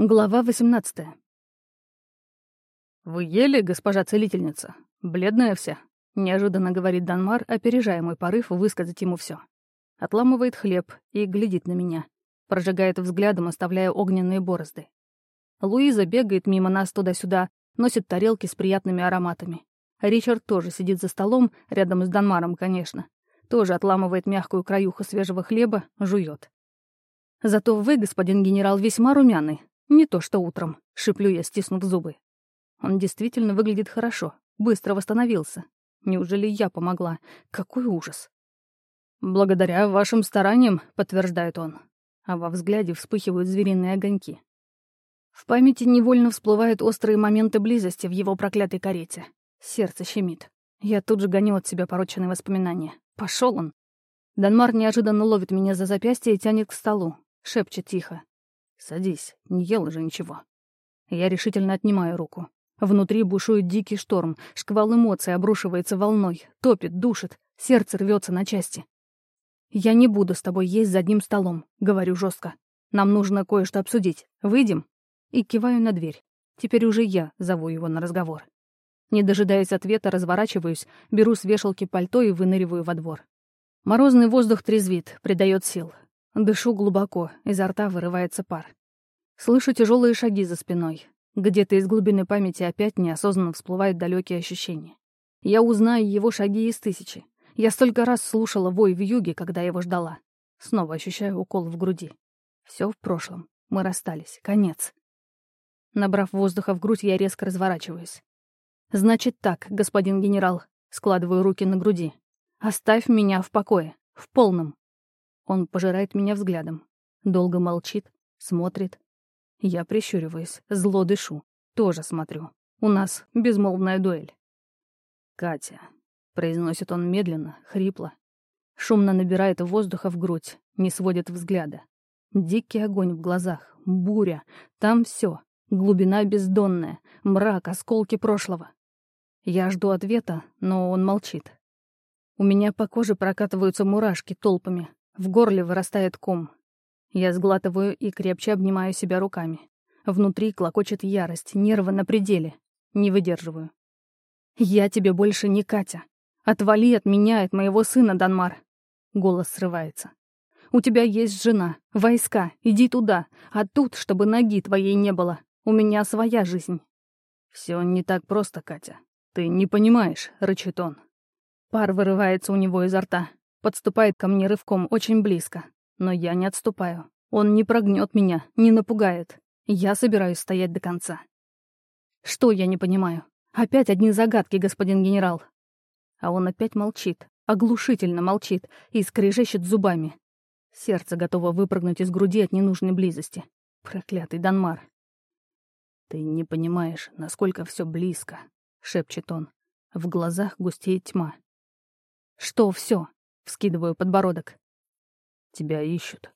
Глава 18 «Вы ели, госпожа целительница? Бледная вся?» — неожиданно говорит Данмар, опережая мой порыв высказать ему все. Отламывает хлеб и глядит на меня. Прожигает взглядом, оставляя огненные борозды. Луиза бегает мимо нас туда-сюда, носит тарелки с приятными ароматами. Ричард тоже сидит за столом, рядом с Данмаром, конечно. Тоже отламывает мягкую краюху свежего хлеба, жует. Зато вы, господин генерал, весьма румяный, не то что утром, шиплю я, стиснув зубы. Он действительно выглядит хорошо, быстро восстановился. Неужели я помогла? Какой ужас. «Благодаря вашим стараниям», — подтверждает он. А во взгляде вспыхивают звериные огоньки. В памяти невольно всплывают острые моменты близости в его проклятой карете. Сердце щемит. Я тут же гоню от себя пороченные воспоминания. Пошел он. Данмар неожиданно ловит меня за запястье и тянет к столу. Шепчет тихо. «Садись, не ел же ничего». Я решительно отнимаю руку. Внутри бушует дикий шторм, шквал эмоций обрушивается волной, топит, душит, сердце рвется на части. «Я не буду с тобой есть за одним столом», — говорю жестко. «Нам нужно кое-что обсудить. Выйдем?» И киваю на дверь. Теперь уже я зову его на разговор. Не дожидаясь ответа, разворачиваюсь, беру с вешалки пальто и выныриваю во двор. Морозный воздух трезвит, придает сил. Дышу глубоко, изо рта вырывается пар. Слышу тяжелые шаги за спиной. Где-то из глубины памяти опять неосознанно всплывают далекие ощущения. Я узнаю его шаги из тысячи. Я столько раз слушала вой в юге, когда его ждала. Снова ощущаю укол в груди. Все в прошлом. Мы расстались. Конец. Набрав воздуха в грудь, я резко разворачиваюсь. «Значит так, господин генерал», — складываю руки на груди. «Оставь меня в покое. В полном. Он пожирает меня взглядом. Долго молчит, смотрит. Я прищуриваюсь, зло дышу. Тоже смотрю. У нас безмолвная дуэль. «Катя», — произносит он медленно, хрипло. Шумно набирает воздуха в грудь, не сводит взгляда. Дикий огонь в глазах, буря. Там все. Глубина бездонная, мрак, осколки прошлого. Я жду ответа, но он молчит. У меня по коже прокатываются мурашки толпами, в горле вырастает ком. Я сглатываю и крепче обнимаю себя руками. Внутри клокочет ярость, нервы на пределе. Не выдерживаю. «Я тебе больше не Катя. Отвали от меня, от моего сына, Данмар!» Голос срывается. «У тебя есть жена, войска, иди туда, а тут, чтобы ноги твоей не было. У меня своя жизнь». «Все не так просто, Катя. Ты не понимаешь», — рычит он. Пар вырывается у него изо рта. Подступает ко мне рывком очень близко. Но я не отступаю. Он не прогнет меня, не напугает. Я собираюсь стоять до конца. Что я не понимаю? Опять одни загадки, господин генерал. А он опять молчит, оглушительно молчит и скрежещет зубами. Сердце готово выпрыгнуть из груди от ненужной близости. Проклятый Данмар. «Ты не понимаешь, насколько все близко», — шепчет он. В глазах густеет тьма. «Что все? Вскидываю подбородок. Тебя ищут.